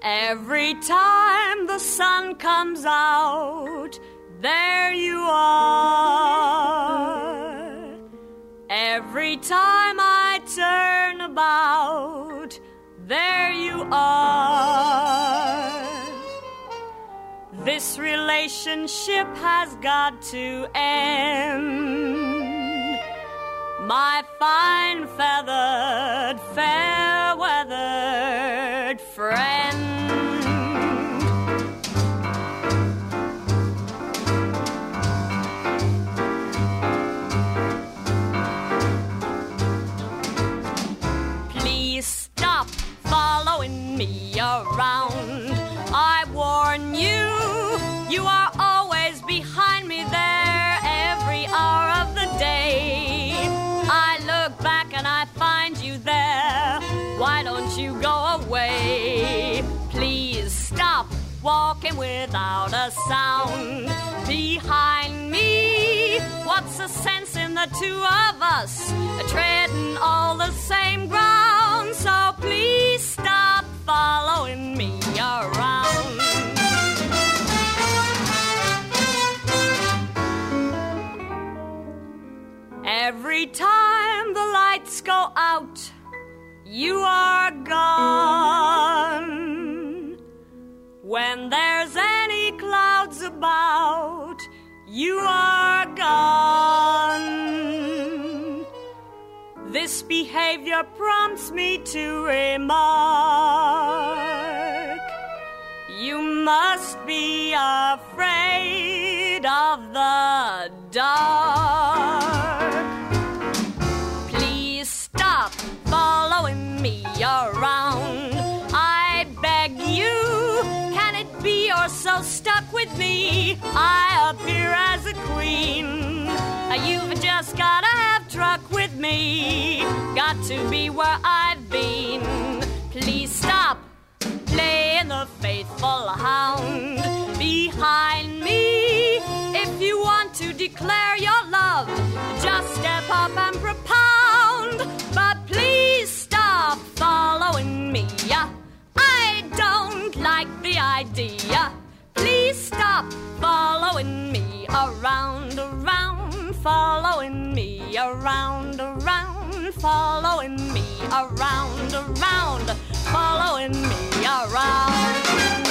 Every time the sun comes out, there you are. Every time I turn about, there you are. This relationship has got to end. My fine feathered, fair weathered following me around. I warn you, you are always behind me there every hour of the day. I look back and I find you there. Why don't you go away? Please stop walking without a sound behind me. What's the sense in the two of us treading Every time the lights go out, you are gone. When there's any clouds about, you are gone. This behavior prompts me to remark You must be afraid stop following me around. I beg you, can it be you're so stuck with me? I appear as a queen. You've just gotta have truck with me. Got to be where I've been. Around, around, following me around, around, following me around, around, following me around.